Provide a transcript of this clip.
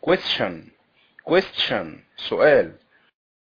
question question سؤال